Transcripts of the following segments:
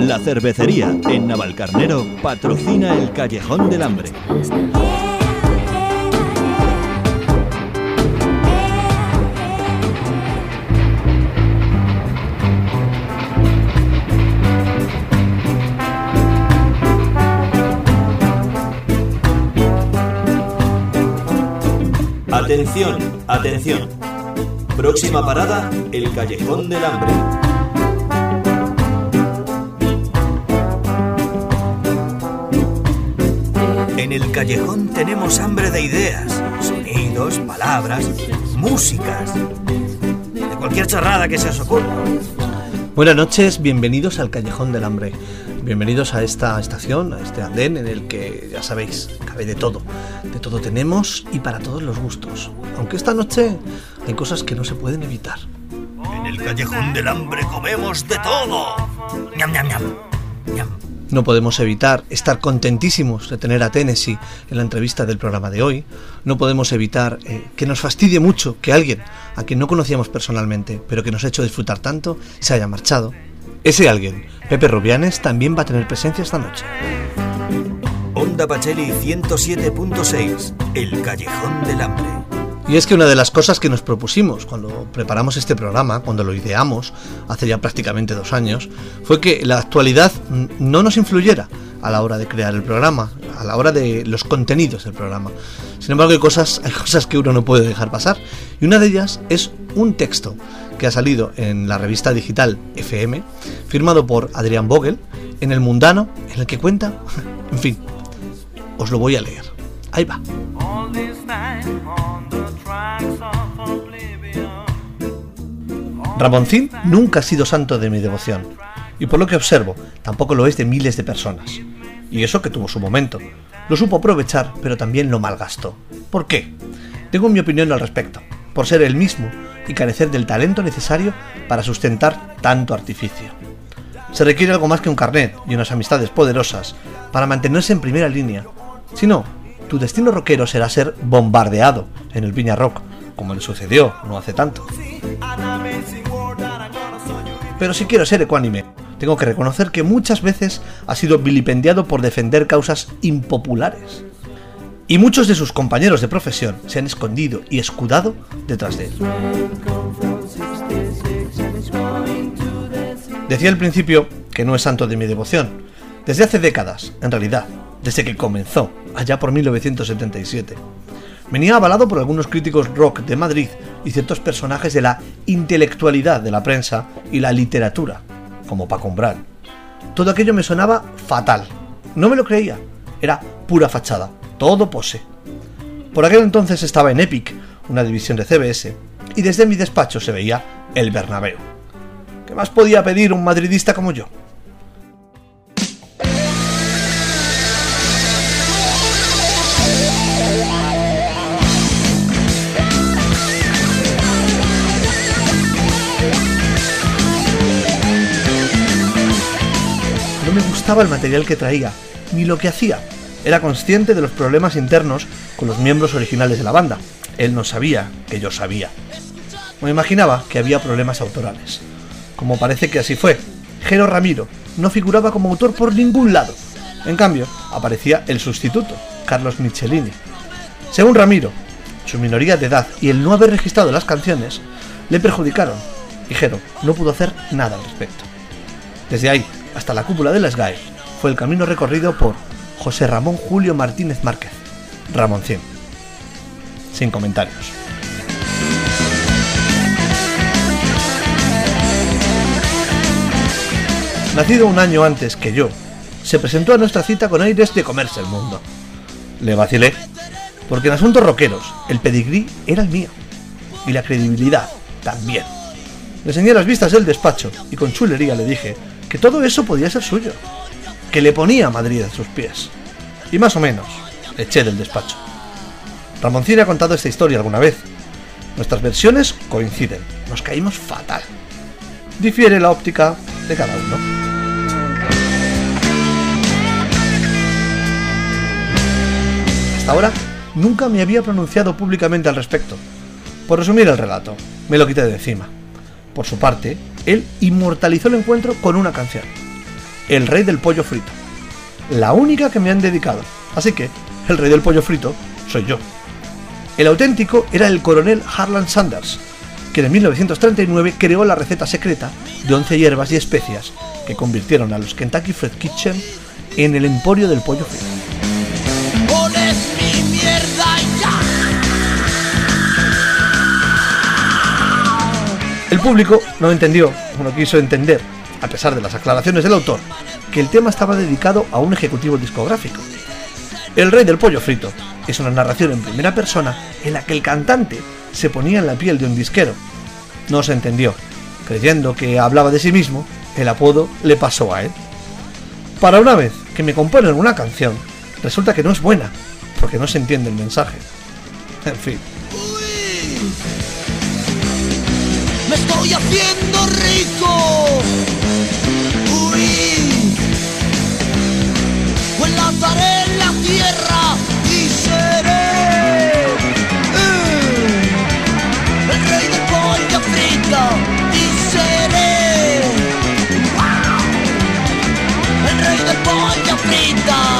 La cervecería en Navalcarnero patrocina el Callejón del Hambre. Atención, atención. Próxima parada, el Callejón del Hambre. Callejón tenemos hambre de ideas, sonidos, palabras, músicas, de cualquier charrada que se os ocurra. Buenas noches, bienvenidos al Callejón del Hambre. Bienvenidos a esta estación, a este andén en el que, ya sabéis, cabe de todo. De todo tenemos y para todos los gustos. Aunque esta noche hay cosas que no se pueden evitar. En el Callejón del Hambre comemos de todo. Ñam, ñam. Ñam. No podemos evitar estar contentísimos de tener a Tennessee en la entrevista del programa de hoy. No podemos evitar eh, que nos fastidie mucho que alguien a quien no conocíamos personalmente, pero que nos ha hecho disfrutar tanto, se haya marchado. Ese alguien, Pepe Rubianes, también va a tener presencia esta noche. Onda Pacheli 107.6, el Callejón del Hambre. Y es que una de las cosas que nos propusimos cuando preparamos este programa, cuando lo ideamos, hace ya prácticamente dos años, fue que la actualidad no nos influyera a la hora de crear el programa, a la hora de los contenidos del programa. Sin embargo, hay cosas, hay cosas que uno no puede dejar pasar. Y una de ellas es un texto que ha salido en la revista digital FM, firmado por Adrián Vogel, en El Mundano, en el que cuenta, en fin, os lo voy a leer. Ahí va. Ramoncín nunca ha sido santo de mi devoción, y por lo que observo, tampoco lo es de miles de personas. Y eso que tuvo su momento. Lo supo aprovechar, pero también lo malgastó. ¿Por qué? Tengo mi opinión al respecto, por ser el mismo y carecer del talento necesario para sustentar tanto artificio. Se requiere algo más que un carnet y unas amistades poderosas para mantenerse en primera línea. Si no, tu destino rockero será ser bombardeado en el Viña Rock, como le sucedió no hace tanto. Pero si quiero ser ecuánime, tengo que reconocer que muchas veces ha sido vilipendiado por defender causas impopulares. Y muchos de sus compañeros de profesión se han escondido y escudado detrás de él. Decía al principio que no es santo de mi devoción. Desde hace décadas, en realidad, desde que comenzó, allá por 1977. Venía avalado por algunos críticos rock de Madrid y ciertos personajes de la intelectualidad de la prensa y la literatura, como Paco Umbral. Todo aquello me sonaba fatal. No me lo creía. Era pura fachada. Todo pose. Por aquel entonces estaba en Epic, una división de CBS, y desde mi despacho se veía el Bernabéu. ¿Qué más podía pedir un madridista como yo? Gustaba el material que traía, ni lo que hacía. Era consciente de los problemas internos con los miembros originales de la banda. Él no sabía que yo sabía. Me imaginaba que había problemas autorales. Como parece que así fue, Jero Ramiro no figuraba como autor por ningún lado. En cambio, aparecía el sustituto, Carlos Michelini. Según Ramiro, su minoría de edad y el no haber registrado las canciones le perjudicaron, y Jero no pudo hacer nada al respecto. Desde ahí hasta la cúpula de la SGAE fue el camino recorrido por José Ramón Julio Martínez Márquez, Ramoncín. Sin comentarios. Nacido un año antes que yo, se presentó a nuestra cita con aires de comerse el mundo. Le vacilé, porque en asuntos rockeros el pedigrí era el mío, y la credibilidad también. Le enseñé las vistas del despacho y con chulería le dije que todo eso podía ser suyo, que le ponía Madrid a sus pies. Y más o menos, eché del despacho. Ramoncín ha contado esta historia alguna vez. Nuestras versiones coinciden, nos caímos fatal. Difiere la óptica de cada uno. Hasta ahora nunca me había pronunciado públicamente al respecto. Por resumir el relato, me lo quité de encima. Por su parte, él inmortalizó el encuentro con una canción. el rey del pollo frito. La única que me han dedicado. Así que, el rey del pollo frito soy yo. El auténtico era el coronel Harlan Sanders, que en 1939 creó la receta secreta de 11 hierbas y especias que convirtieron a los Kentucky Fried Kitchen en el emporio del pollo frito. El público no entendió, o no quiso entender, a pesar de las aclaraciones del autor, que el tema estaba dedicado a un ejecutivo discográfico. El rey del pollo frito es una narración en primera persona en la que el cantante se ponía en la piel de un disquero. No se entendió. Creyendo que hablaba de sí mismo, el apodo le pasó a él. Para una vez que me componen una canción, resulta que no es buena, porque no se entiende el mensaje. En fin. Me estoy haciendo rico. Uy. Pues lanzaré en la tierra y seré eh, el rey del pollo frito y seré el rey del pollo frito.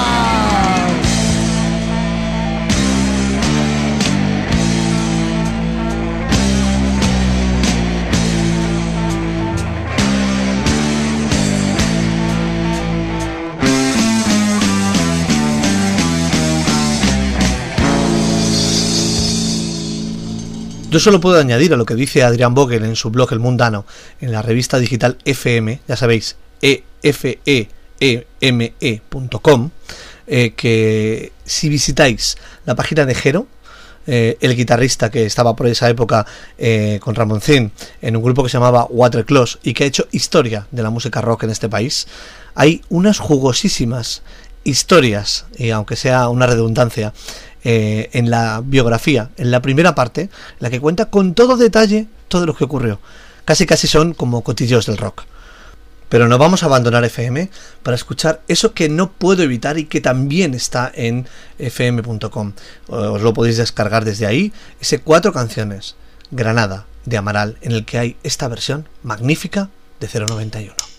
Yo solo puedo añadir a lo que dice Adrián Vogel en su blog El Mundano, en la revista digital FM, ya sabéis, efeeme.com, eh, que si visitáis la página de Jero, eh, el guitarrista que estaba por esa época eh, con Ramoncín en un grupo que se llamaba Waterclaws y que ha hecho historia de la música rock en este país, hay unas jugosísimas historias, y aunque sea una redundancia, eh, en la biografía, en la primera parte, la que cuenta con todo detalle todo lo que ocurrió. Casi casi son como cotillos del rock. Pero no vamos a abandonar FM para escuchar eso que no puedo evitar y que también está en fm.com. Os lo podéis descargar desde ahí. Ese cuatro canciones, Granada, de Amaral, en el que hay esta versión magnífica de 091.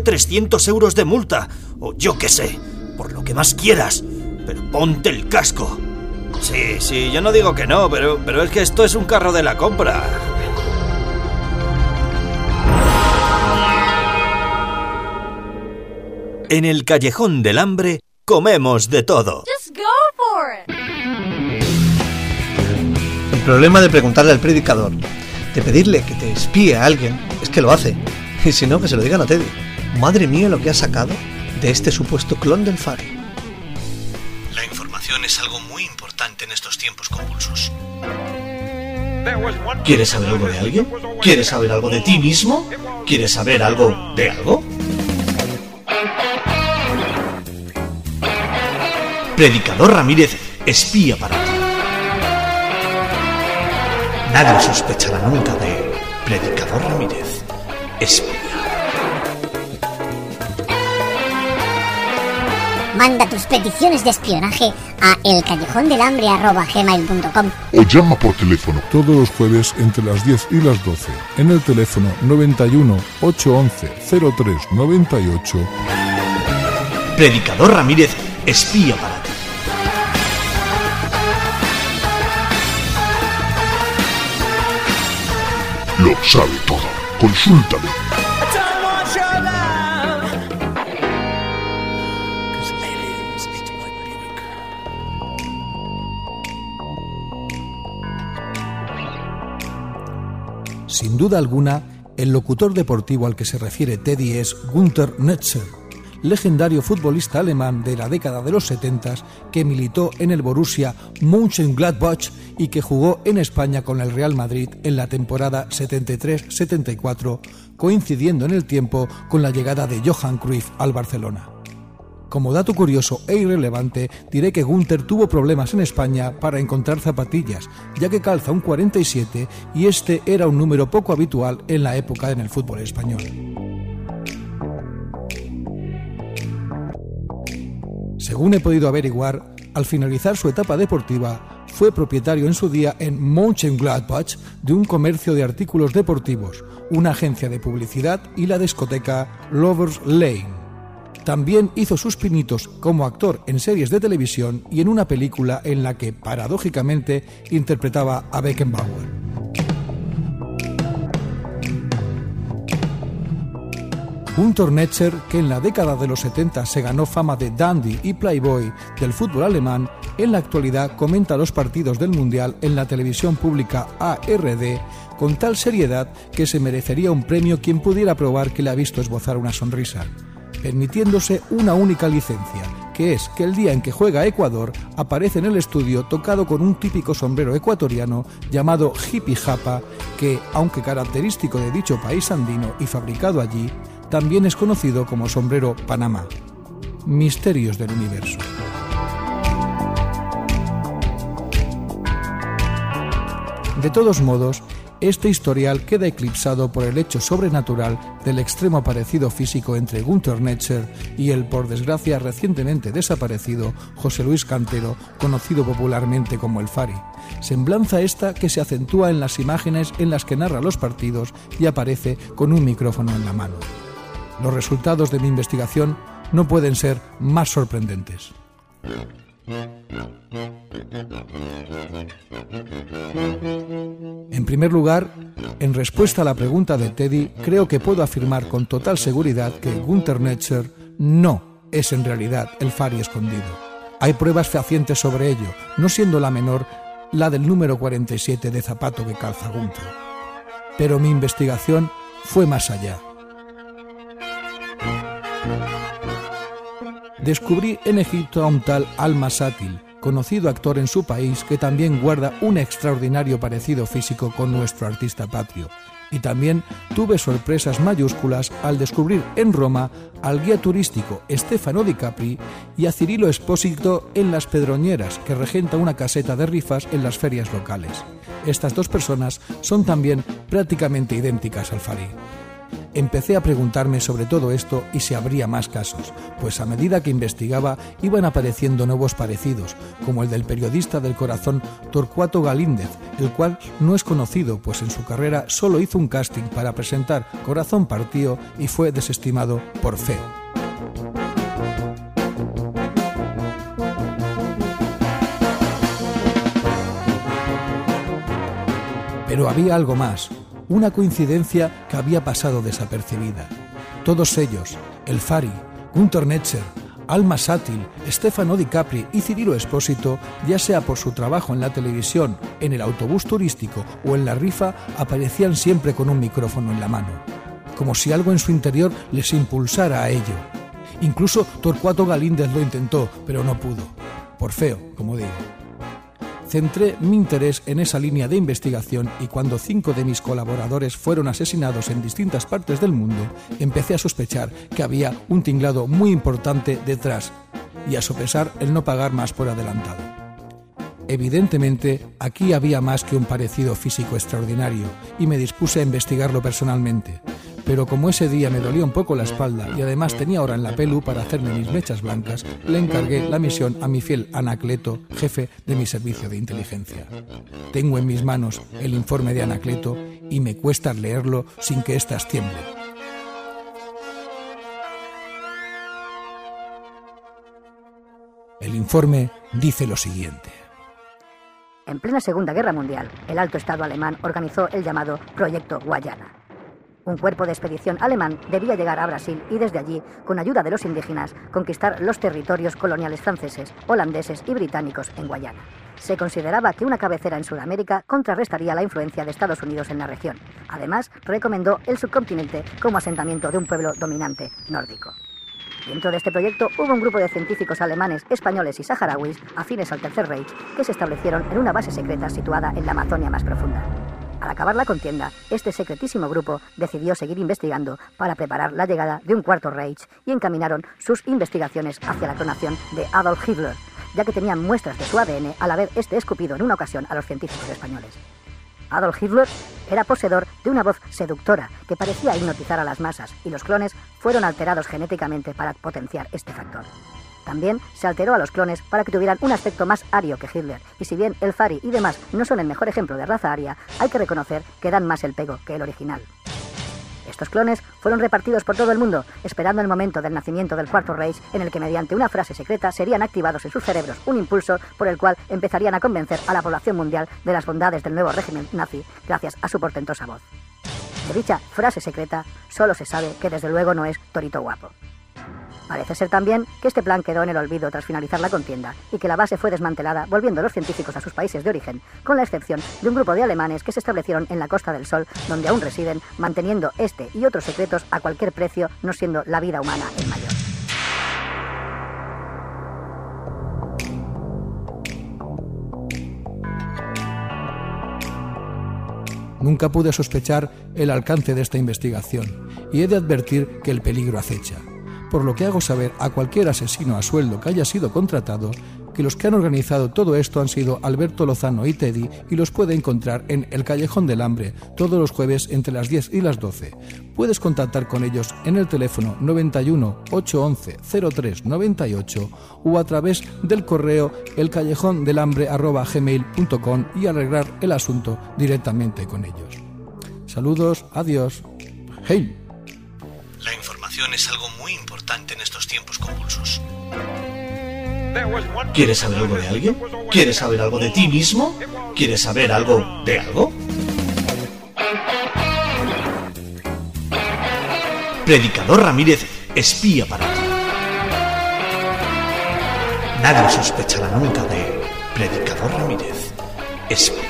Por ahorrarte 300 euros de multa. O yo qué sé. Por lo que más quieras. Pero ponte el casco. Sí, sí, yo no digo que no, pero, pero es que esto es un carro de la compra. En el callejón del hambre comemos de todo. Just go for it. El problema de preguntarle al predicador, de pedirle que te espíe a alguien, es que lo hace. Y si no, que se lo digan a Teddy. Madre mía lo que ha sacado de este supuesto clon del Fari. La información es algo muy importante en estos tiempos convulsos. ¿Quieres saber algo de alguien? ¿Quieres saber algo de ti mismo? ¿Quieres saber algo de algo? Predicador Ramírez espía para ti. Nadie sospechará nunca de Predicador Ramírez espía. Manda tus peticiones de espionaje a elcallejondelambre.gmail.com o llama por teléfono todos los jueves entre las 10 y las 12 en el teléfono 91 811 03 98 Predicador Ramírez espía para ti. lo sabe todo. Consúltame. Duda alguna, el locutor deportivo al que se refiere Teddy es Gunther Netzer, legendario futbolista alemán de la década de los 70 que militó en el Borussia Mönchengladbach y que jugó en España con el Real Madrid en la temporada 73-74, coincidiendo en el tiempo con la llegada de Johan Cruyff al Barcelona. Como dato curioso e irrelevante, diré que Gunther tuvo problemas en España para encontrar zapatillas, ya que calza un 47 y este era un número poco habitual en la época en el fútbol español. Según he podido averiguar, al finalizar su etapa deportiva, fue propietario en su día en Mönchengladbach de un comercio de artículos deportivos, una agencia de publicidad y la discoteca Lovers Lane. También hizo sus pinitos como actor en series de televisión y en una película en la que, paradójicamente, interpretaba a Beckenbauer. Un Tornetzer que en la década de los 70 se ganó fama de dandy y playboy del fútbol alemán, en la actualidad comenta los partidos del Mundial en la televisión pública ARD con tal seriedad que se merecería un premio quien pudiera probar que le ha visto esbozar una sonrisa, permitiéndose una única licencia, que es que el día en que juega Ecuador aparece en el estudio tocado con un típico sombrero ecuatoriano llamado hippie japa, que, aunque característico de dicho país andino y fabricado allí, también es conocido como sombrero Panamá. Misterios del universo. De todos modos, este historial queda eclipsado por el hecho sobrenatural del extremo parecido físico entre Gunther Netzer y el, por desgracia, recientemente desaparecido José Luis Cantero, conocido popularmente como el Fari. Semblanza esta que se acentúa en las imágenes en las que narra los partidos y aparece con un micrófono en la mano. Los resultados de mi investigación no pueden ser más sorprendentes. En primer lugar, en respuesta a la pregunta de Teddy, creo que puedo afirmar con total seguridad que Gunther Netzer no es en realidad el Fari escondido. Hay pruebas fehacientes sobre ello, no siendo la menor la del número 47 de zapato que calza Gunther. Pero mi investigación fue más allá. Descubrí en Egipto a un tal Al-Masátil, conocido actor en su país que también guarda un extraordinario parecido físico con nuestro artista patrio. Y también tuve sorpresas mayúsculas al descubrir en Roma al guía turístico Stefano Di Capri y a Cirilo Espósito en Las Pedroñeras, que regenta una caseta de rifas en las ferias locales. Estas dos personas son también prácticamente idénticas al Fari. Empecé a preguntarme sobre todo esto y si habría más casos, pues a medida que investigaba iban apareciendo nuevos parecidos, como el del periodista del corazón Torcuato Galíndez, el cual no es conocido, pues en su carrera solo hizo un casting para presentar Corazón Partido y fue desestimado por feo. Pero había algo más, una coincidencia que había pasado desapercibida. Todos ellos, el Fari, Gunter Netzer, Alma Sátil, Stefano Di Capri y Cirilo Espósito, ya sea por su trabajo en la televisión, en el autobús turístico o en la rifa, aparecían siempre con un micrófono en la mano, como si algo en su interior les impulsara a ello. Incluso Torcuato Galíndez lo intentó, pero no pudo, por feo, como digo centré mi interés en esa línea de investigación y cuando cinco de mis colaboradores fueron asesinados en distintas partes del mundo, empecé a sospechar que había un tinglado muy importante detrás y a sopesar el no pagar más por adelantado. Evidentemente, aquí había más que un parecido físico extraordinario y me dispuse a investigarlo personalmente, pero como ese día me dolía un poco la espalda y además tenía hora en la pelu para hacerme mis mechas blancas, le encargué la misión a mi fiel Anacleto, jefe de mi servicio de inteligencia. Tengo en mis manos el informe de Anacleto y me cuesta leerlo sin que éstas tiemblen. El informe dice lo siguiente. En plena Segunda Guerra Mundial, el alto Estado alemán organizó el llamado Proyecto Guayana. Un cuerpo de expedición alemán debía llegar a Brasil y desde allí, con ayuda de los indígenas, conquistar los territorios coloniales franceses, holandeses y británicos en Guayana. Se consideraba que una cabecera en Sudamérica contrarrestaría la influencia de Estados Unidos en la región. Además, recomendó el subcontinente como asentamiento de un pueblo dominante nórdico. Dentro de este proyecto hubo un grupo de científicos alemanes, españoles y saharauis afines al Tercer Reich que se establecieron en una base secreta situada en la Amazonia más profunda. Al acabar la contienda, este secretísimo grupo decidió seguir investigando para preparar la llegada de un cuarto Reich y encaminaron sus investigaciones hacia la clonación de Adolf Hitler, ya que tenían muestras de su ADN al haber este escupido en una ocasión a los científicos españoles. Adolf Hitler era poseedor de una voz seductora que parecía hipnotizar a las masas y los clones fueron alterados genéticamente para potenciar este factor. También se alteró a los clones para que tuvieran un aspecto más ario que Hitler, y si bien el Fari y demás no son el mejor ejemplo de raza aria, hay que reconocer que dan más el pego que el original. Estos clones fueron repartidos por todo el mundo, esperando el momento del nacimiento del Cuarto Reich, en el que mediante una frase secreta serían activados en sus cerebros un impulso por el cual empezarían a convencer a la población mundial de las bondades del nuevo régimen nazi gracias a su portentosa voz. De dicha frase secreta solo se sabe que desde luego no es Torito Guapo. Parece ser también que este plan quedó en el olvido tras finalizar la contienda y que la base fue desmantelada volviendo los científicos a sus países de origen, con la excepción de un grupo de alemanes que se establecieron en la Costa del Sol, donde aún residen, manteniendo este y otros secretos a cualquier precio, no siendo la vida humana el mayor. Nunca pude sospechar el alcance de esta investigación y he de advertir que el peligro acecha por lo que hago saber a cualquier asesino a sueldo que haya sido contratado que los que han organizado todo esto han sido Alberto Lozano y Teddy y los puede encontrar en El Callejón del Hambre todos los jueves entre las 10 y las 12. Puedes contactar con ellos en el teléfono 91 811 03 98 o a través del correo elcallejondelhambre@gmail.com y arreglar el asunto directamente con ellos. Saludos, adiós. Hey. Es algo muy importante en estos tiempos convulsos. ¿Quieres saber algo de alguien? ¿Quieres saber algo de ti mismo? ¿Quieres saber algo de algo? Predicador Ramírez espía para ti. Nadie sospechará nunca de Predicador Ramírez espía.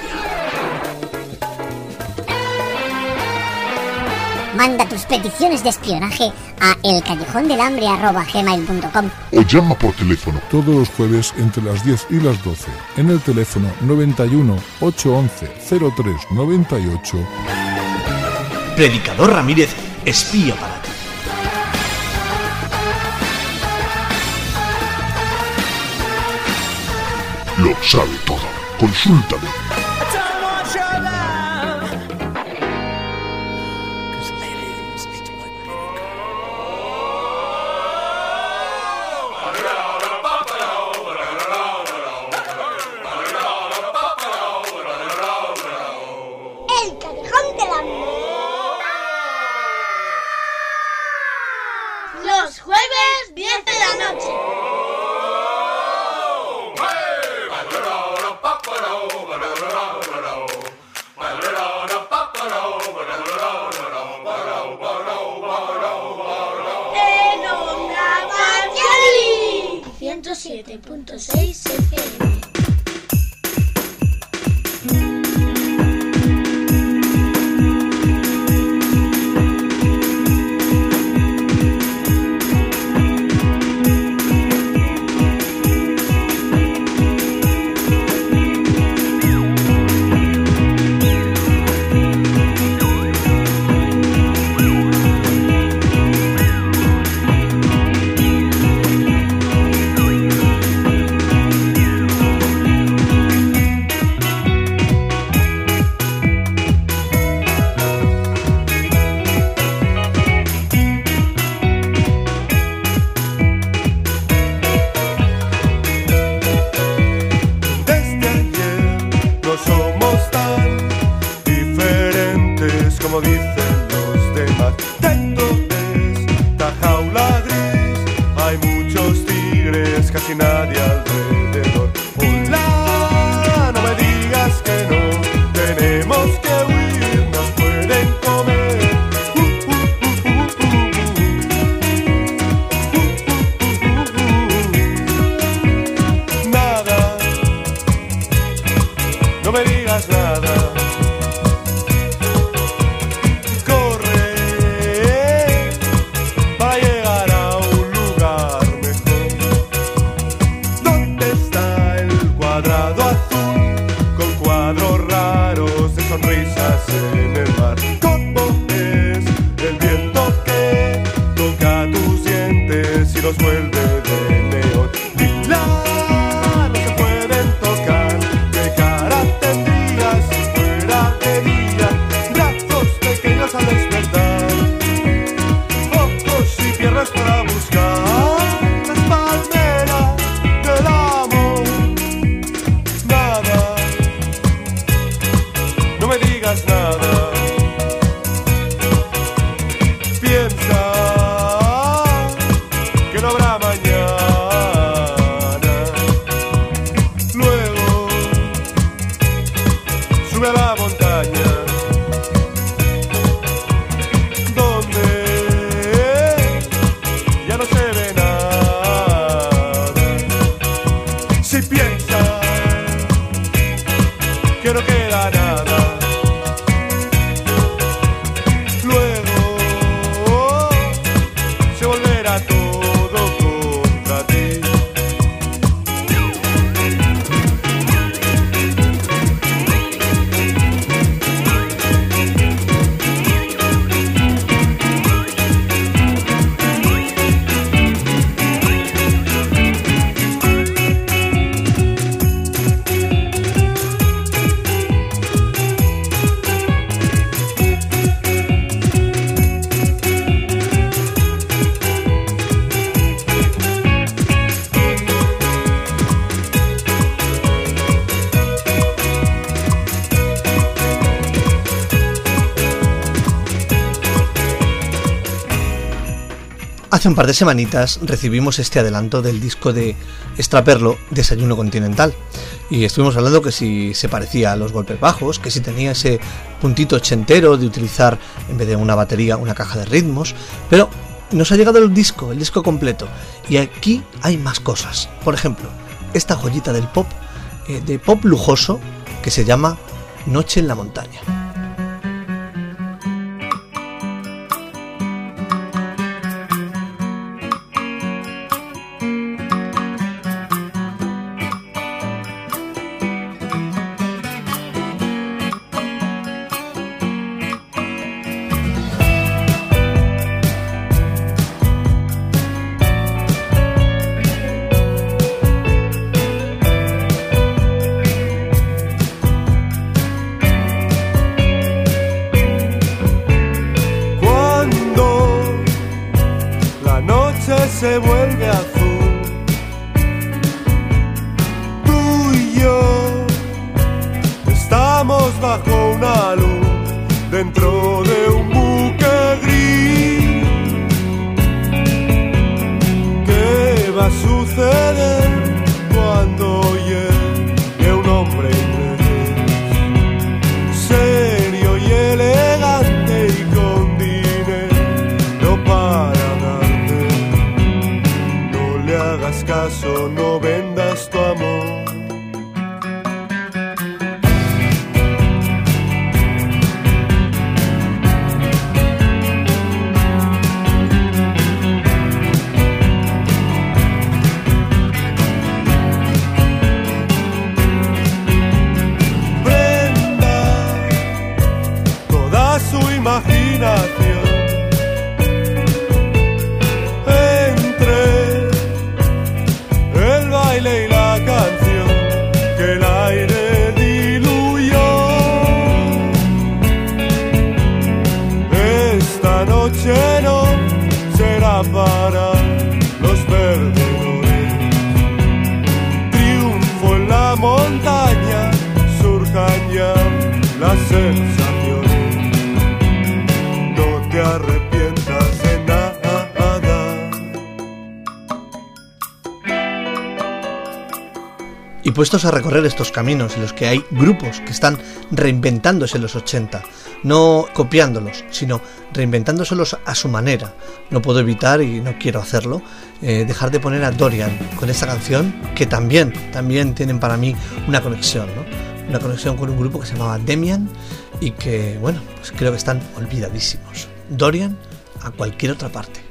Manda tus peticiones de espionaje a elcallejondelambre.gmail.com o llama por teléfono Todos los jueves entre las 10 y las 12 en el teléfono 91 811 03 98 Predicador Ramírez espía para ti. lo sabe todo. Consúltame. just love. Hace un par de semanitas recibimos este adelanto del disco de Extraperlo, Desayuno Continental, y estuvimos hablando que si se parecía a los golpes bajos, que si tenía ese puntito ochentero de utilizar en vez de una batería una caja de ritmos, pero nos ha llegado el disco, el disco completo, y aquí hay más cosas. Por ejemplo, esta joyita del pop, eh, de pop lujoso, que se llama Noche en la Montaña. Y puestos a recorrer estos caminos en los que hay grupos que están reinventándose en los 80, no copiándolos, sino reinventándoselos a su manera, no puedo evitar, y no quiero hacerlo, eh, dejar de poner a Dorian con esta canción que también, también tienen para mí una conexión, ¿no? Una conexión con un grupo que se llamaba Demian y que, bueno, pues creo que están olvidadísimos. Dorian a cualquier otra parte.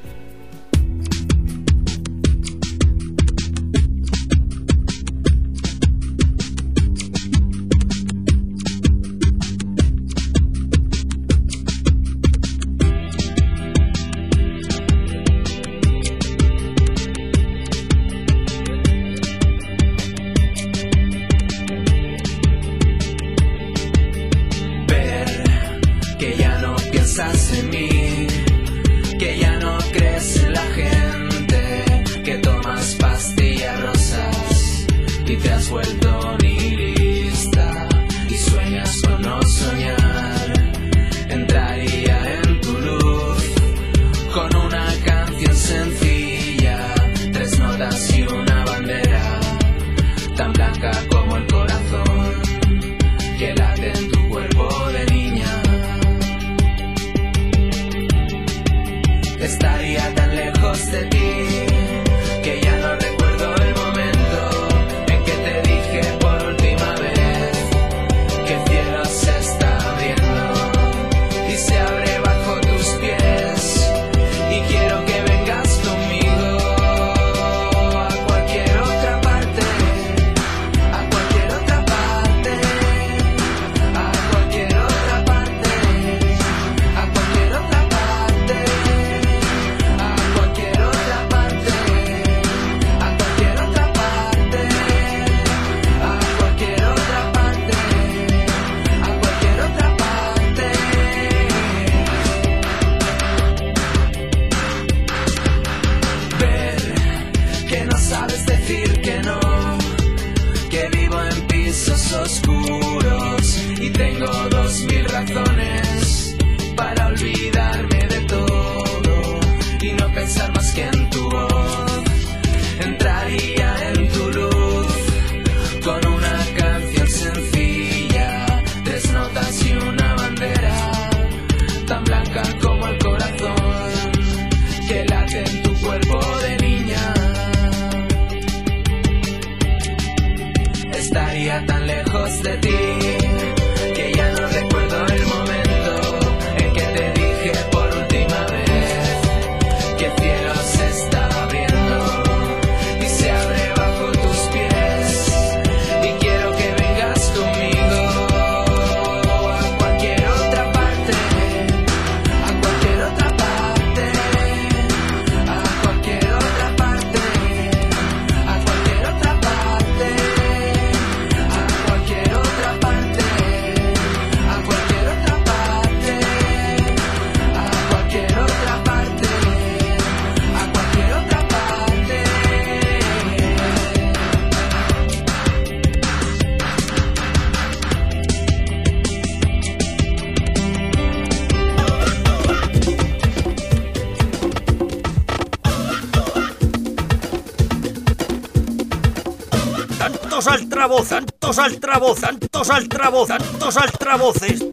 ¡Tantos altavoz, tantos altavoz, tantos altavoz, tantos altavoces!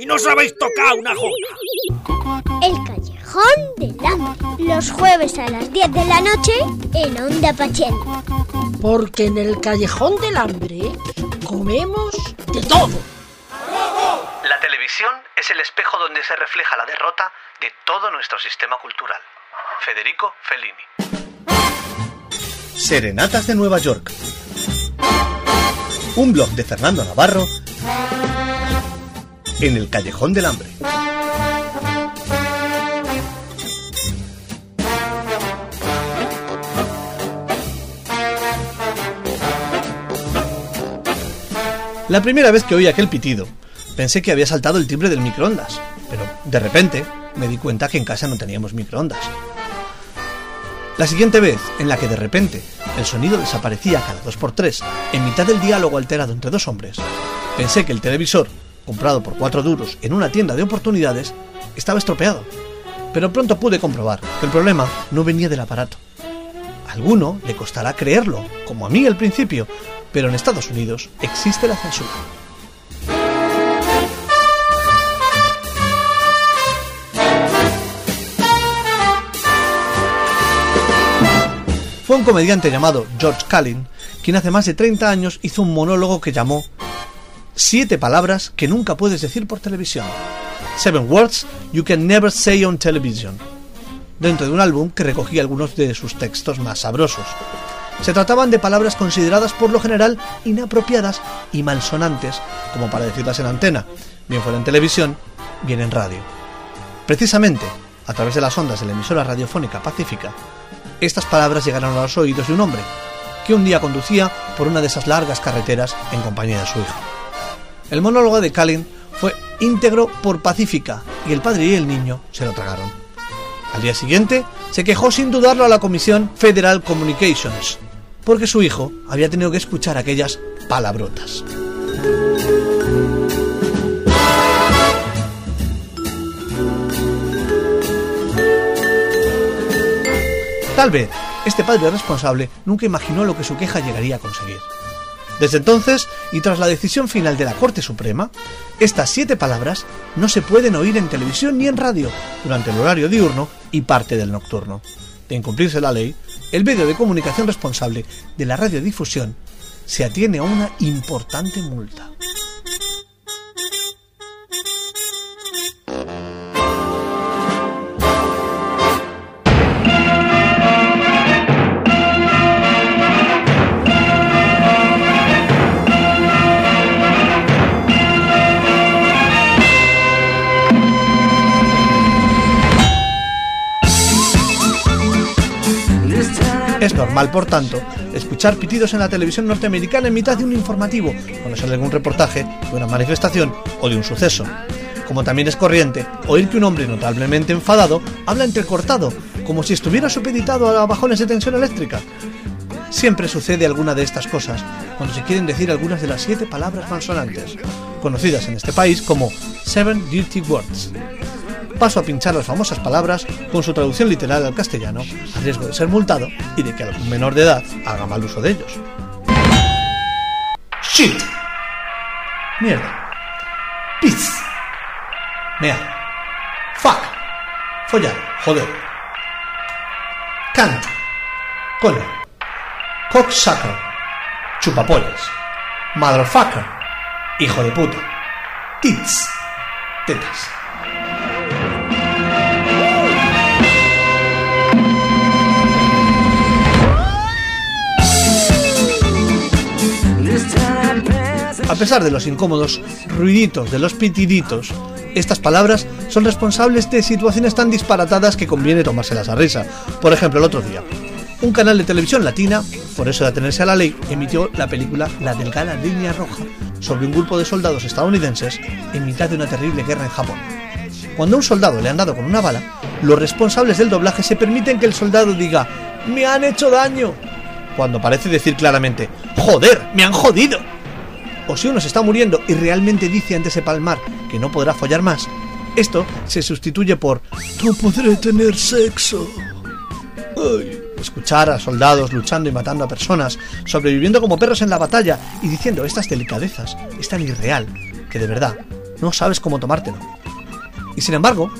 ¡Y no sabéis tocar una jota! El Callejón del Hambre. Los jueves a las 10 de la noche en Onda Pachel. Porque en el Callejón del Hambre comemos de todo. La televisión es el espejo donde se refleja la derrota de todo nuestro sistema cultural. Federico Fellini. Serenatas de Nueva York. Un blog de Fernando Navarro en el Callejón del Hambre. La primera vez que oí aquel pitido, pensé que había saltado el timbre del microondas, pero de repente me di cuenta que en casa no teníamos microondas. La siguiente vez en la que de repente el sonido desaparecía cada dos por tres en mitad del diálogo alterado entre dos hombres, Pensé que el televisor, comprado por cuatro duros en una tienda de oportunidades, estaba estropeado. Pero pronto pude comprobar que el problema no venía del aparato. A alguno le costará creerlo, como a mí al principio, pero en Estados Unidos existe la censura. Fue un comediante llamado George Carlin quien hace más de 30 años hizo un monólogo que llamó Siete palabras que nunca puedes decir por televisión. Seven words you can never say on television. Dentro de un álbum que recogía algunos de sus textos más sabrosos. Se trataban de palabras consideradas por lo general inapropiadas y malsonantes, como para decirlas en antena, bien fuera en televisión, bien en radio. Precisamente, a través de las ondas de la emisora radiofónica Pacífica, estas palabras llegaron a los oídos de un hombre, que un día conducía por una de esas largas carreteras en compañía de su hijo. El monólogo de Callen fue íntegro por Pacífica y el padre y el niño se lo tragaron. Al día siguiente se quejó sin dudarlo a la Comisión Federal Communications, porque su hijo había tenido que escuchar aquellas palabrotas. Tal vez este padre responsable nunca imaginó lo que su queja llegaría a conseguir. Desde entonces, y tras la decisión final de la Corte Suprema, estas siete palabras no se pueden oír en televisión ni en radio durante el horario diurno y parte del nocturno. De incumplirse la ley, el medio de comunicación responsable de la radiodifusión se atiene a una importante multa. Es normal, por tanto, escuchar pitidos en la televisión norteamericana en mitad de un informativo, cuando sale algún reportaje de una manifestación o de un suceso. Como también es corriente oír que un hombre notablemente enfadado habla entrecortado, como si estuviera supeditado a bajones de tensión eléctrica. Siempre sucede alguna de estas cosas cuando se quieren decir algunas de las siete palabras malsonantes, conocidas en este país como Seven Dirty Words. Paso a pinchar las famosas palabras con su traducción literal al castellano, a riesgo de ser multado y de que algún menor de edad haga mal uso de ellos. Shit. Mierda. Piss. Mea. Fuck. Follar. Joder. Cunt. Coño. Cocksucker. Chupapollas. Motherfucker. Hijo de puta. Tits. Tetas. A pesar de los incómodos ruiditos de los pitiditos, estas palabras son responsables de situaciones tan disparatadas que conviene tomárselas a risa. Por ejemplo, el otro día, un canal de televisión latina, por eso de atenerse a la ley, emitió la película La delgada línea roja sobre un grupo de soldados estadounidenses en mitad de una terrible guerra en Japón. Cuando a un soldado le han dado con una bala, los responsables del doblaje se permiten que el soldado diga ¡Me han hecho daño! cuando parece decir claramente ¡Joder! ¡Me han jodido! O si uno se está muriendo y realmente dice antes de palmar que no podrá follar más, esto se sustituye por No podré tener sexo. Escuchar a soldados luchando y matando a personas, sobreviviendo como perros en la batalla y diciendo estas delicadezas es tan irreal que de verdad no sabes cómo tomártelo. Y sin embargo,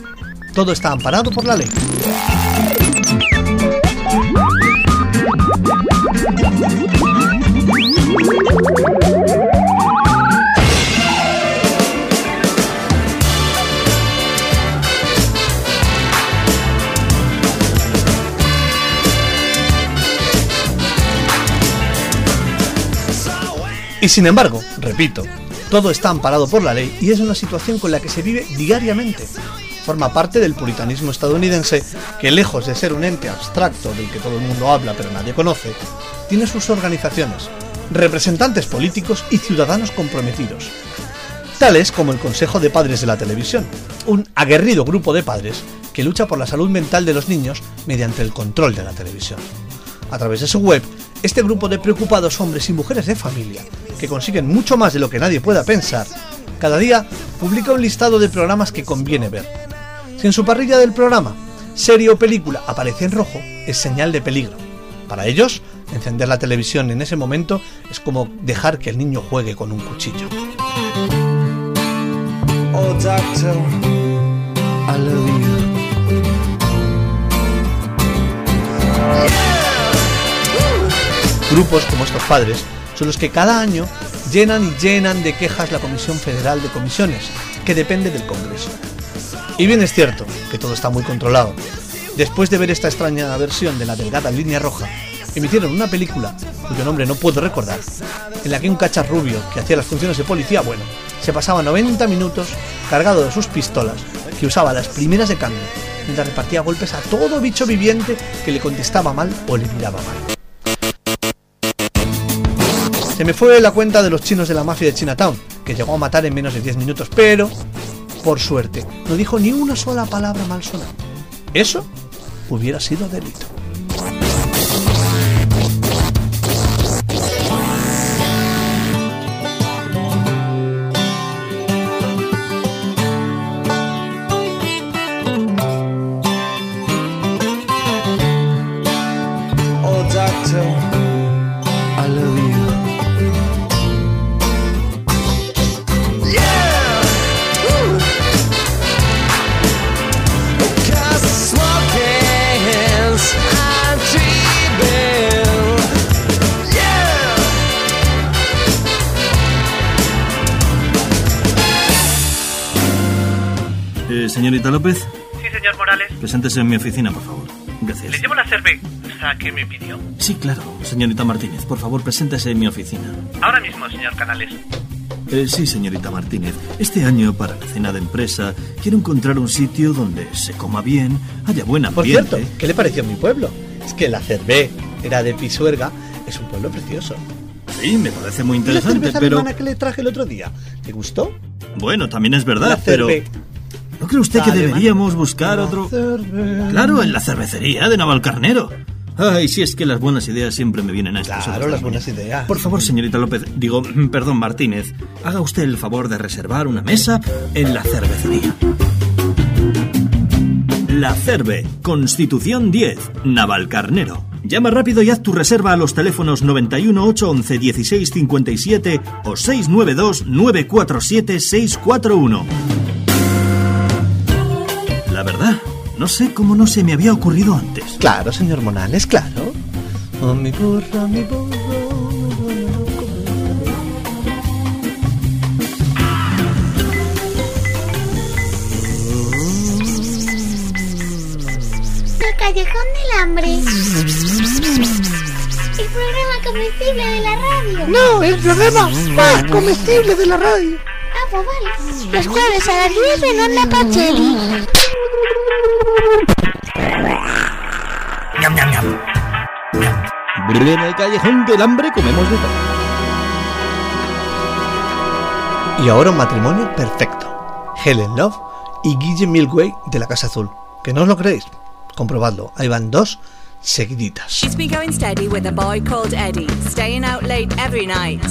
todo está amparado por la ley. Y sin embargo, repito, todo está amparado por la ley y es una situación con la que se vive diariamente. Forma parte del puritanismo estadounidense que, lejos de ser un ente abstracto del que todo el mundo habla pero nadie conoce, tiene sus organizaciones, representantes políticos y ciudadanos comprometidos, tales como el Consejo de Padres de la Televisión, un aguerrido grupo de padres que lucha por la salud mental de los niños mediante el control de la televisión. A través de su web, Este grupo de preocupados hombres y mujeres de familia, que consiguen mucho más de lo que nadie pueda pensar, cada día publica un listado de programas que conviene ver. Si en su parrilla del programa, serie o película aparece en rojo, es señal de peligro. Para ellos, encender la televisión en ese momento es como dejar que el niño juegue con un cuchillo. Oh, doctor. Grupos como estos padres son los que cada año llenan y llenan de quejas la Comisión Federal de Comisiones, que depende del Congreso. Y bien es cierto que todo está muy controlado. Después de ver esta extraña versión de la delgada línea roja, emitieron una película, cuyo nombre no puedo recordar, en la que un cacharrubio que hacía las funciones de policía, bueno, se pasaba 90 minutos cargado de sus pistolas, que usaba las primeras de cambio, mientras repartía golpes a todo bicho viviente que le contestaba mal o le miraba mal. Se me fue la cuenta de los chinos de la mafia de Chinatown, que llegó a matar en menos de 10 minutos, pero, por suerte, no dijo ni una sola palabra malsonante. Eso hubiera sido delito. Señorita López, Sí, señor Morales. preséntese en mi oficina, por favor. Gracias. ¿Le llevo la cerveza que me pidió? Sí, claro. Señorita Martínez, por favor, preséntese en mi oficina. Ahora mismo, señor Canales. Eh, sí, señorita Martínez. Este año, para la cena de empresa, quiero encontrar un sitio donde se coma bien, haya buen Por ambiente. cierto, ¿qué le pareció mi pueblo? Es que la Cervé era de Pisuerga, es un pueblo precioso. Sí, me parece muy ¿Y la interesante, cerveza pero... que le traje el otro día? ¿Te gustó? Bueno, también es verdad, La pero... ¿No cree usted que deberíamos buscar otro...? Claro, en la cervecería de Navalcarnero. Ay, si es que las buenas ideas siempre me vienen a estas Claro, las la buenas ideas. Por favor, señorita López, digo, perdón, Martínez, haga usted el favor de reservar una mesa en la cervecería. La Cerve, Constitución 10, Navalcarnero. Llama rápido y haz tu reserva a los teléfonos 91 811 16 57 o 692 947 641. No sé cómo no se me había ocurrido antes. Claro, señor Monales, claro. Oh, mi burro, mi burro. El Callejón del Hambre. El programa comestible de la radio. No, el programa más comestible de la radio. Ah, pues vale. Los jueves a las 10 en Onda Pacheli. En el callejón del hambre comemos de todo. Y ahora un matrimonio perfecto. Helen Love y Guille Milway de la Casa Azul. Que no os lo creéis. Comprobadlo. Ahí van dos seguiditas. She's been going steady with a boy called Eddie, staying out late every night.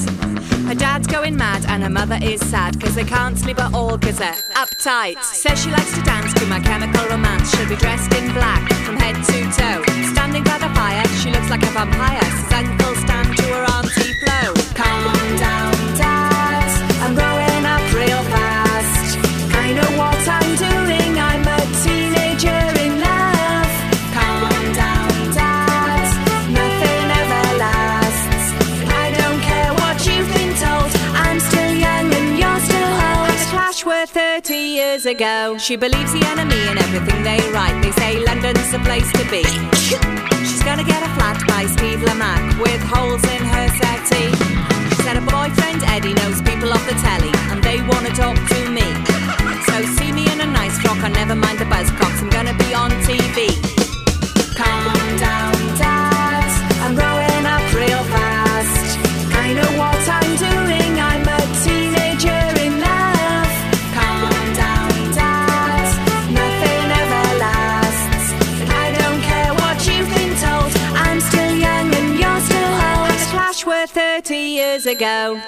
Her dad's going mad and her mother is sad because they can't sleep at all because they're uptight. Says she likes to dance to my chemical romance. She'll be dressed in black from head to toe. Standing by the fire, she looks like a vampire. Says Uncle Stan to her Auntie Flo. Calm ago. She believes the enemy in everything they write. They say London's the place to be. She's gonna get a flat by Steve Lamack with holes in her settee. She said her boyfriend Eddie knows people off the telly and they wanna talk to me. So see me in a nice frock, I never mind the buzzcocks. I'm gonna be on TV. Calm down, ago.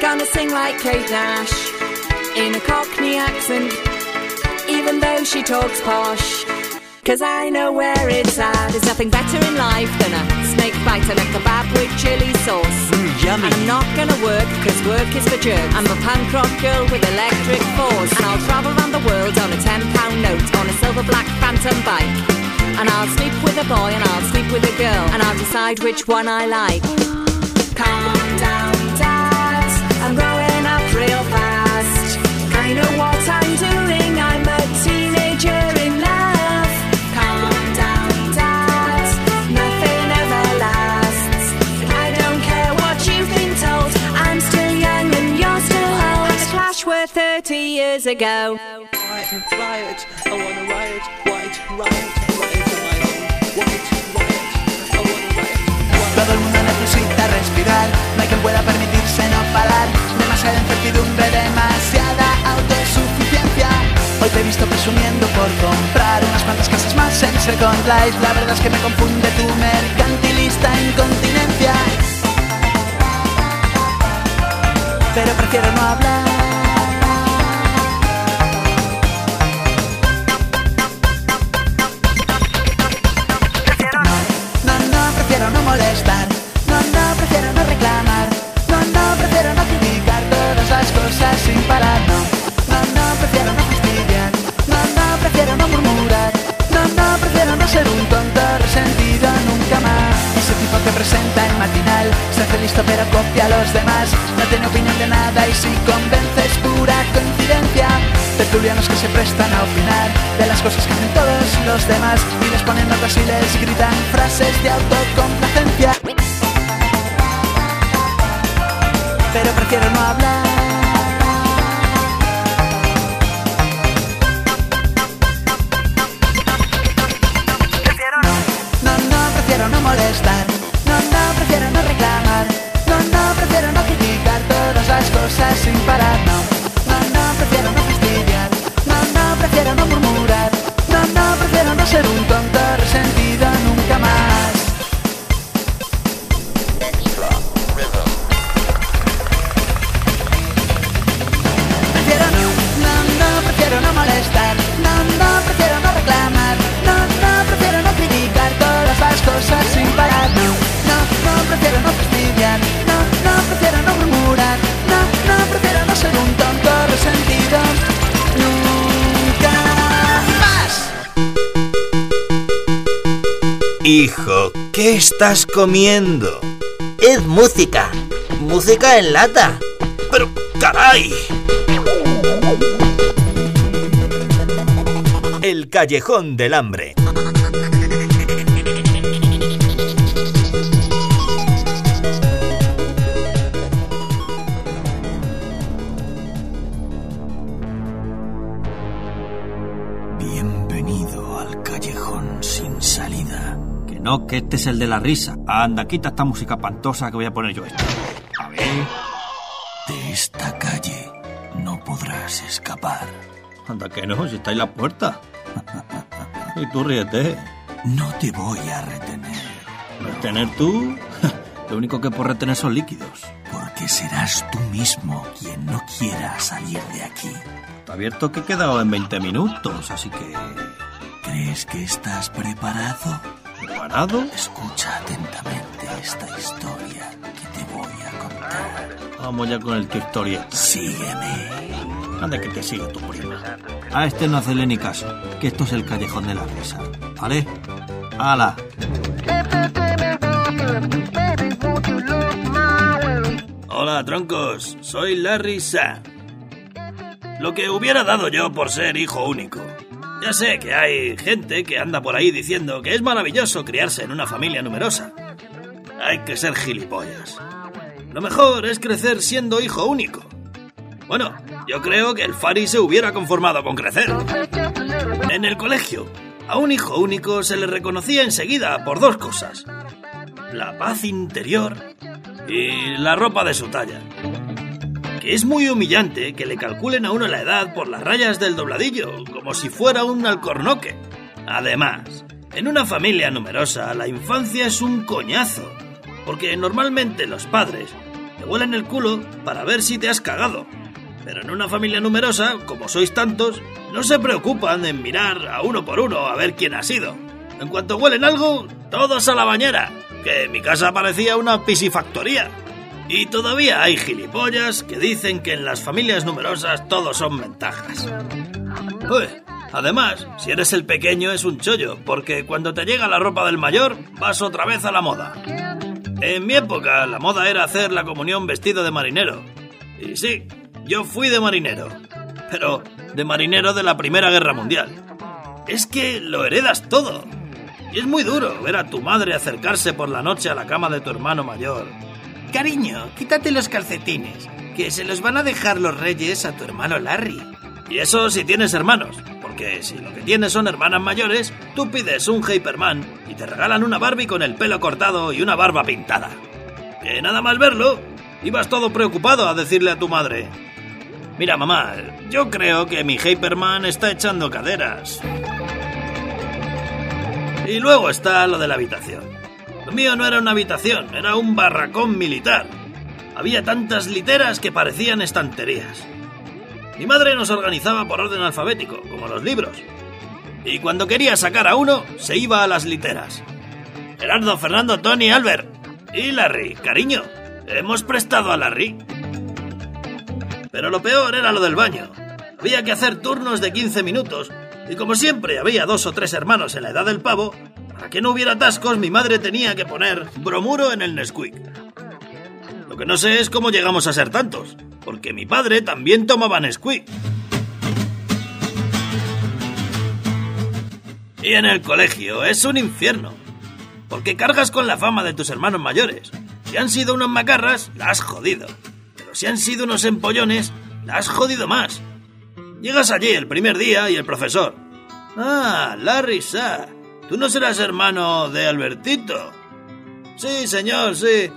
Gonna sing like Kate Nash in a Cockney accent, even though she talks posh. Cause I know where it's at. There's nothing better in life than a snake bite and a kebab with chili sauce. yummy. And I'm not gonna work, cause work is for jerks. I'm a punk rock girl with electric force. And I'll travel around the world on a £10 note on a silver black phantom bike. And I'll sleep with a boy and I'll sleep with a girl. And I'll decide which one I like. Calm down, years ago. Riot, riot, I wanna riot, white, riot, riot, riot, white, riot, I wanna riot. Todo el mundo necesita respirar, no hay quien pueda permitirse no parar. Demasiada incertidumbre, demasiada autosuficiencia. Hoy te he visto presumiendo por comprar unas cuantas casas más en Second Life. La verdad es que me confunde tu mercantilista incontinencia. Pero prefiero no hablar. Molestar. No, no, prefiero no reclamar. No, no, prefiero no criticar todas las cosas sin parar. No, no, no, prefiero no fastidiar. No, no, prefiero no murmurar. No, no, prefiero no ser un tonto resentido nunca más. Ese tipo que presenta el matinal se hace listo pero copia a los demás. No tiene opinión de nada y si convence es pura coincidencia. Tertulianos que se prestan a opinar de las cosas que hacen todos los demás y les ponen notas y les gritan frases de autocomplacencia. Pero prefiero no hablar. No, no, prefiero no molestar. No, no, prefiero no reclamar. No, no, prefiero no criticar todas las cosas estás comiendo? Es música. Música en lata. Pero, caray. El callejón del hambre. No, que este es el de la risa. Anda, quita esta música pantosa que voy a poner yo esto. A ver. De esta calle no podrás escapar. Anda que no, si está en la puerta. y tú ríete. No te voy a retener. ¿Retener tú? Lo único que puedo retener son líquidos. Porque serás tú mismo quien no quiera salir de aquí. Está abierto que he quedado en 20 minutos, así que... ¿Crees que estás preparado? Escucha atentamente esta historia que te voy a contar. Vamos ya con el tu historieta. Sígueme. Anda que te siga tu prima. A este no hacerle ni caso, que esto es el callejón de la risa. ¿Vale? ¡Hala! Hola, troncos. Soy Larry Sa. Lo que hubiera dado yo por ser hijo único. Ya sé que hay gente que anda por ahí diciendo que es maravilloso criarse en una familia numerosa. Hay que ser gilipollas. Lo mejor es crecer siendo hijo único. Bueno, yo creo que el Fari se hubiera conformado con crecer. En el colegio, a un hijo único se le reconocía enseguida por dos cosas. La paz interior y la ropa de su talla. Es muy humillante que le calculen a uno la edad por las rayas del dobladillo, como si fuera un alcornoque. Además, en una familia numerosa la infancia es un coñazo, porque normalmente los padres te huelen el culo para ver si te has cagado. Pero en una familia numerosa, como sois tantos, no se preocupan en mirar a uno por uno a ver quién ha sido. En cuanto huelen algo, todos a la bañera, que mi casa parecía una piscifactoría. Y todavía hay gilipollas que dicen que en las familias numerosas todos son ventajas. Además, si eres el pequeño es un chollo, porque cuando te llega la ropa del mayor, vas otra vez a la moda. En mi época, la moda era hacer la comunión vestido de marinero. Y sí, yo fui de marinero. Pero de marinero de la Primera Guerra Mundial. Es que lo heredas todo. Y es muy duro ver a tu madre acercarse por la noche a la cama de tu hermano mayor. Cariño, quítate los calcetines, que se los van a dejar los reyes a tu hermano Larry. Y eso si tienes hermanos, porque si lo que tienes son hermanas mayores, tú pides un Hyperman y te regalan una Barbie con el pelo cortado y una barba pintada. Que nada más verlo, ibas todo preocupado a decirle a tu madre. Mira, mamá, yo creo que mi Hyperman está echando caderas. Y luego está lo de la habitación. Lo mío no era una habitación, era un barracón militar. Había tantas literas que parecían estanterías. Mi madre nos organizaba por orden alfabético, como los libros. Y cuando quería sacar a uno, se iba a las literas. Gerardo, Fernando, Tony, Albert. Y Larry, cariño, hemos prestado a Larry. Pero lo peor era lo del baño. Había que hacer turnos de 15 minutos, y como siempre había dos o tres hermanos en la edad del pavo, para que no hubiera atascos, mi madre tenía que poner bromuro en el Nesquik. Lo que no sé es cómo llegamos a ser tantos, porque mi padre también tomaba Nesquik. Y en el colegio es un infierno, porque cargas con la fama de tus hermanos mayores. Si han sido unos macarras, la has jodido. Pero si han sido unos empollones, la has jodido más. Llegas allí el primer día y el profesor. Ah, Larry Sa. ¿Tú no serás hermano de Albertito? Sí, señor, sí.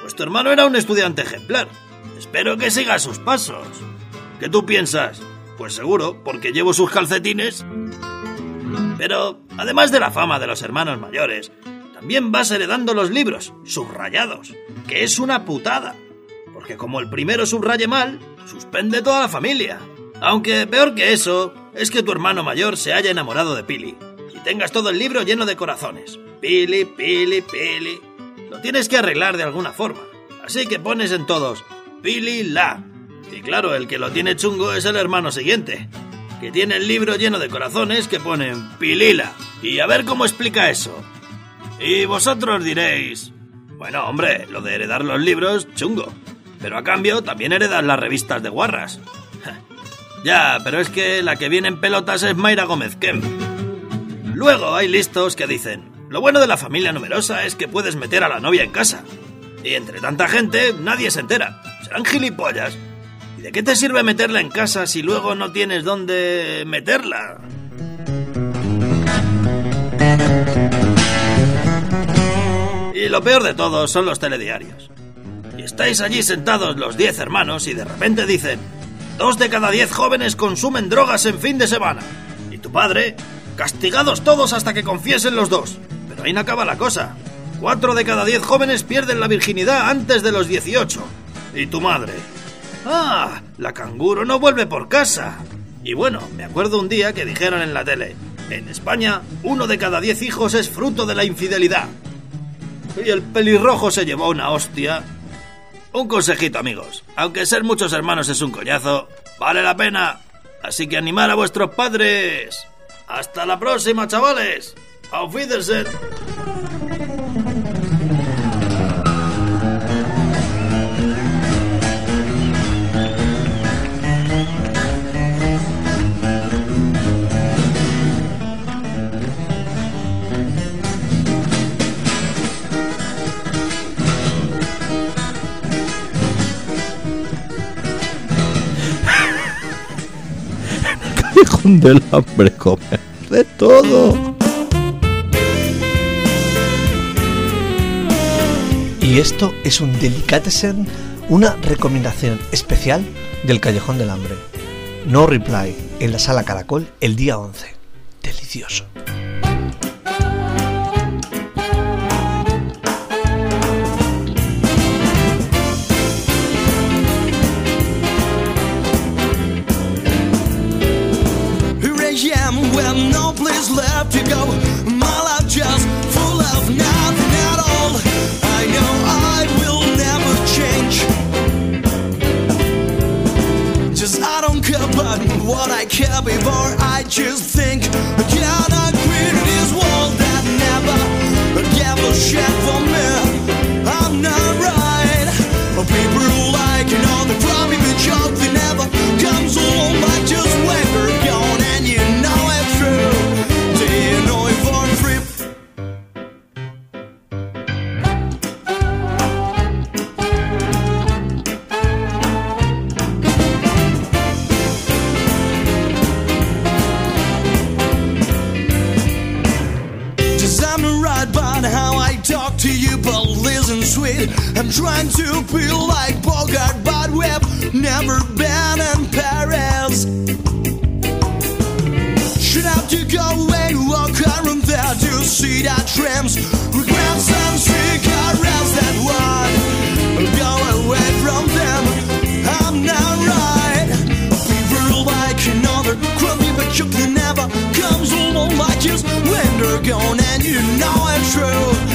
Pues tu hermano era un estudiante ejemplar. Espero que siga sus pasos. ¿Qué tú piensas? Pues seguro, porque llevo sus calcetines. Pero, además de la fama de los hermanos mayores, también vas heredando los libros, subrayados, que es una putada. Porque como el primero subraye mal, suspende toda la familia. Aunque peor que eso, es que tu hermano mayor se haya enamorado de Pili y tengas todo el libro lleno de corazones. Pili, Pili, Pili. Lo tienes que arreglar de alguna forma. Así que pones en todos Pili la. Y claro, el que lo tiene chungo es el hermano siguiente, que tiene el libro lleno de corazones que ponen Pilila. Y a ver cómo explica eso. Y vosotros diréis, bueno, hombre, lo de heredar los libros, chungo. Pero a cambio también heredas las revistas de guarras. ya, pero es que la que viene en pelotas es Mayra Gómez Kemp. Luego hay listos que dicen, lo bueno de la familia numerosa es que puedes meter a la novia en casa. Y entre tanta gente, nadie se entera. Serán gilipollas. ¿Y de qué te sirve meterla en casa si luego no tienes dónde meterla? Y lo peor de todo son los telediarios. Y estáis allí sentados los diez hermanos y de repente dicen, dos de cada diez jóvenes consumen drogas en fin de semana. Y tu padre, castigados todos hasta que confiesen los dos. Pero ahí no acaba la cosa. Cuatro de cada diez jóvenes pierden la virginidad antes de los 18. ¿Y tu madre? Ah, la canguro no vuelve por casa. Y bueno, me acuerdo un día que dijeron en la tele, en España, uno de cada diez hijos es fruto de la infidelidad. Y el pelirrojo se llevó una hostia. Un consejito, amigos. Aunque ser muchos hermanos es un coñazo, vale la pena. Así que animar a vuestros padres. Hasta la próxima, chavales. Auf Wiedersehen. Del hambre comer de todo. Y esto es un delicatessen, una recomendación especial del Callejón del Hambre. No Reply en la sala Caracol el día 11. Delicioso. is left to go. My life just full of nothing at all. I know I will never change. Just I don't care about what I care before. I just to see that trams, regrets and cigarettes that one go away from them. I'm not right. People like another crummy, but you can never comes along like just when they're gone, and you know it's true.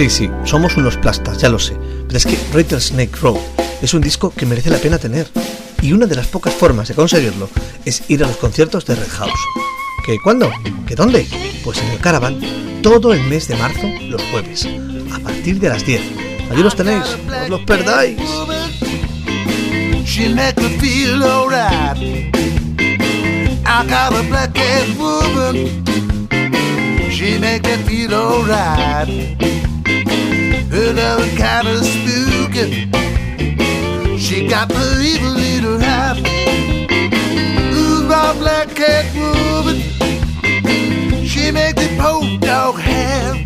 Sí, sí, somos unos plastas, ya lo sé. Pero es que Rattlesnake Road es un disco que merece la pena tener. Y una de las pocas formas de conseguirlo es ir a los conciertos de Red House. ¿Que cuándo? ¿Que dónde? Pues en el Caravan, todo el mes de marzo, los jueves, a partir de las 10. Allí los tenéis, no os los perdáis. I got a black woman. She make me feel alright. Her love kind of spooky. She got the evil in her heart. Ooh, my black cat woman. She make the poor dog have.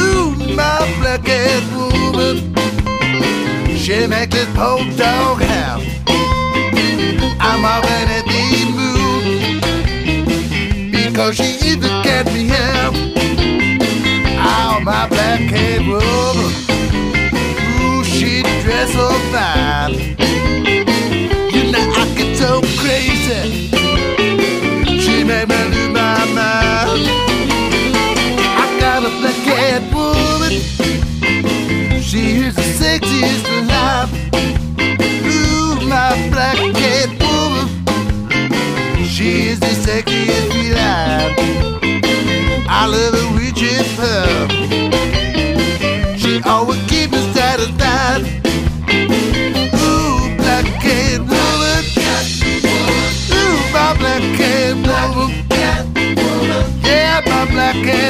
Ooh, my black cat woman. She make this poor dog howl. I'm already the mood because she the cat me have my black cape robe. Ooh, she dressed so fine. You know I get so crazy. She made me lose my mind. I got a black cat woman. She is the sexiest alive. Ooh, my black cat woman. She is the sexiest alive. I love the witch's pub.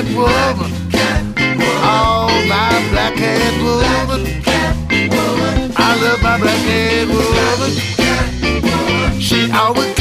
cat woman. all my black cat woman. I love my black cat woman. She always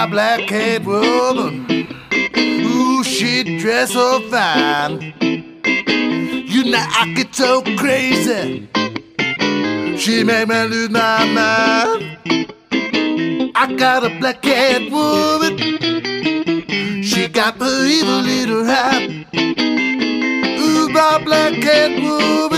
my black cat woman. Ooh, she dress so fine. You know I get so crazy. She make me lose my mind. I got a black cat woman. She got the evil little hat. Ooh, my black cat woman.